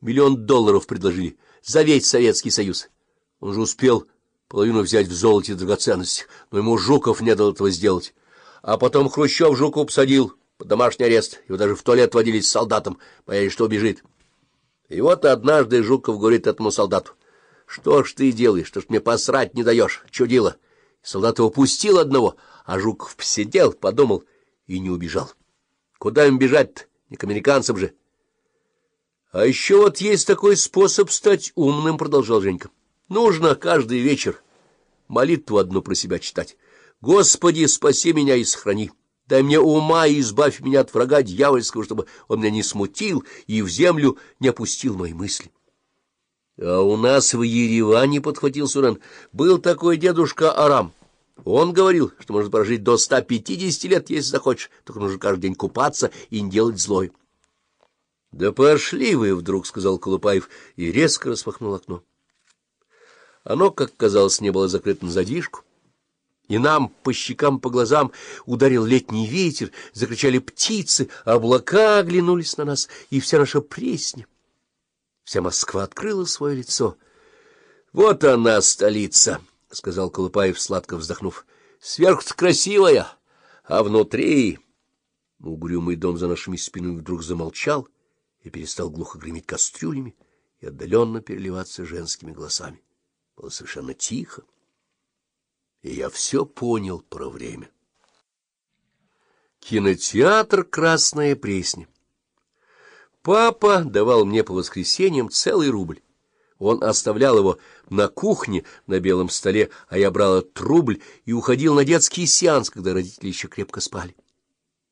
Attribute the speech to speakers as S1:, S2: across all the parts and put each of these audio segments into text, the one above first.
S1: миллион долларов предложили за весь Советский Союз. Он же успел половину взять в золоте драгоценностях, но ему Жуков не дал этого сделать. А потом Хрущев Жукова посадил под домашний арест, его даже в туалет водили с солдатом, боялись, что убежит. И вот однажды Жуков говорит этому солдату, «Что ж ты делаешь, что ж мне посрать не даешь, чудило?» Солдат его пустил одного, а Жуков посидел, подумал и не убежал. Куда им бежать-то? Не к американцам же. — А еще вот есть такой способ стать умным, — продолжал Женька. — Нужно каждый вечер молитву одну про себя читать. «Господи, спаси меня и сохрани! Дай мне ума и избавь меня от врага дьявольского, чтобы он меня не смутил и в землю не опустил мои мысли». А у нас в Ереване, — подхватил Сурен, — был такой дедушка Арам. Он говорил, что можно прожить до 150 лет, если захочешь, только нужно каждый день купаться и не делать злой. — Да пошли вы, — вдруг сказал Колупаев и резко распахнул окно. Оно, как казалось, не было закрыто на задвижку. И нам по щекам, по глазам ударил летний ветер, закричали птицы, облака оглянулись на нас, и вся наша пресня. Вся Москва открыла свое лицо. — Вот она, столица, — сказал Колупаев, сладко вздохнув. — Сверху красивая, а внутри... Угрюмый дом за нашими спинами вдруг замолчал и перестал глухо греметь кастрюлями и отдаленно переливаться женскими голосами. Было совершенно тихо, и я все понял про время. Кинотеатр «Красная Пресня». Папа давал мне по воскресеньям целый рубль. Он оставлял его на кухне на белом столе, а я брал этот рубль и уходил на детский сеанс, когда родители еще крепко спали.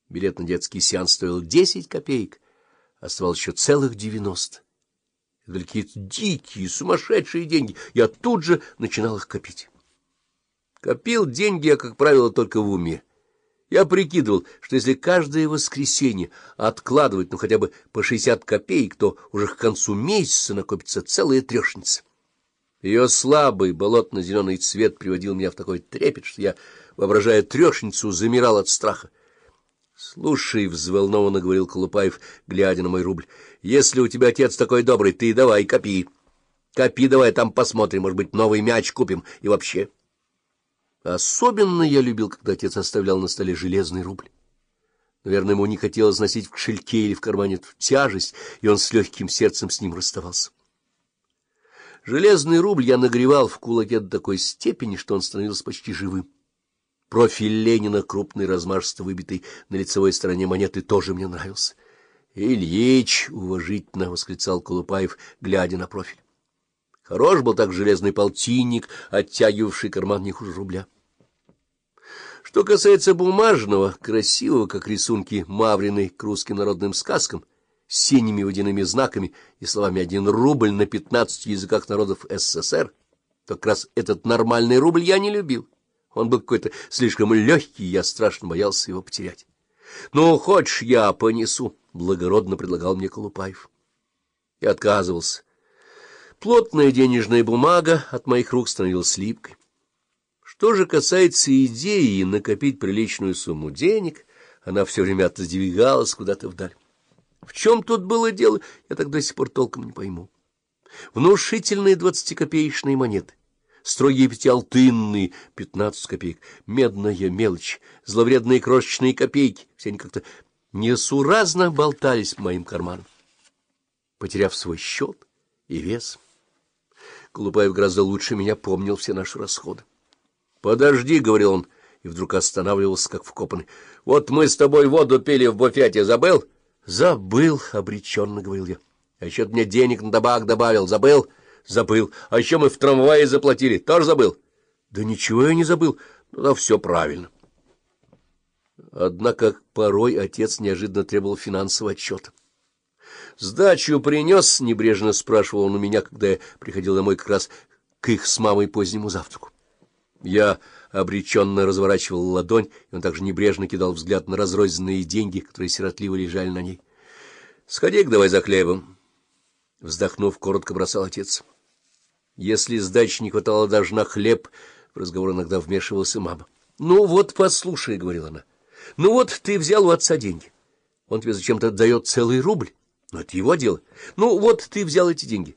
S1: Билет на детский сеанс стоил десять копеек, оставалось еще целых девяносто. Это какие-то дикие, сумасшедшие деньги. Я тут же начинал их копить. Копил деньги я, как правило, только в уме. Я прикидывал, что если каждое воскресенье откладывать ну хотя бы по шестьдесят копеек, то уже к концу месяца накопится целая трешница. Ее слабый болотно-зеленый цвет приводил меня в такой трепет, что я, воображая трешницу, замирал от страха. — Слушай, — взволнованно говорил Колупаев, глядя на мой рубль, — если у тебя отец такой добрый, ты давай, копи. Копи давай, там посмотрим, может быть, новый мяч купим и вообще. Особенно я любил, когда отец оставлял на столе железный рубль. Наверное, ему не хотелось носить в кошельке или в кармане эту тяжесть, и он с легким сердцем с ним расставался. Железный рубль я нагревал в кулаке до такой степени, что он становился почти живым. Профиль Ленина, крупный, размашисто выбитый на лицевой стороне монеты, тоже мне нравился. — Ильич! — уважительно восклицал Колупаев, глядя на профиль. Хорош был так железный полтинник, оттягивавший карман не хуже рубля. Что касается бумажного, красивого, как рисунки Мавриной к русским народным сказкам, с синими водяными знаками и словами «один рубль» на пятнадцати языках народов СССР, то как раз этот нормальный рубль я не любил. Он был какой-то слишком легкий, я страшно боялся его потерять. — Ну, хочешь, я понесу, — благородно предлагал мне Колупаев. Я отказывался. Плотная денежная бумага от моих рук становилась липкой. Что же касается идеи накопить приличную сумму денег, она все время отодвигалась куда-то вдаль. В чем тут было дело, я так до сих пор толком не пойму. Внушительные двадцатикопеечные монеты строгие пятиалтынные, пятнадцать копеек, медная мелочь, зловредные крошечные копейки, все они как-то несуразно болтались в моим карманом, потеряв свой счет и вес. Колупаев гораздо лучше меня помнил все наши расходы. — Подожди, — говорил он, и вдруг останавливался, как вкопанный. — Вот мы с тобой воду пили в буфете, забыл? — Забыл, — обреченно говорил я. — А еще ты мне денег на табак добавил, забыл? — Забыл. А еще мы в трамвае заплатили. Тоже забыл? Да ничего я не забыл. Ну, да все правильно. Однако порой отец неожиданно требовал финансового отчета. Сдачу принес, небрежно спрашивал он у меня, когда я приходил домой как раз к их с мамой позднему завтраку. Я обреченно разворачивал ладонь, и он также небрежно кидал взгляд на разрозненные деньги, которые сиротливо лежали на ней. — Сходи-ка давай за хлебом. Вздохнув, коротко бросал отец. Если сдачи не хватало даже на хлеб, в разговор иногда вмешивался мама. — Ну вот, послушай, — говорила она, — ну вот ты взял у отца деньги. Он тебе зачем-то дает целый рубль. Но это его дело. Ну, вот ты взял эти деньги.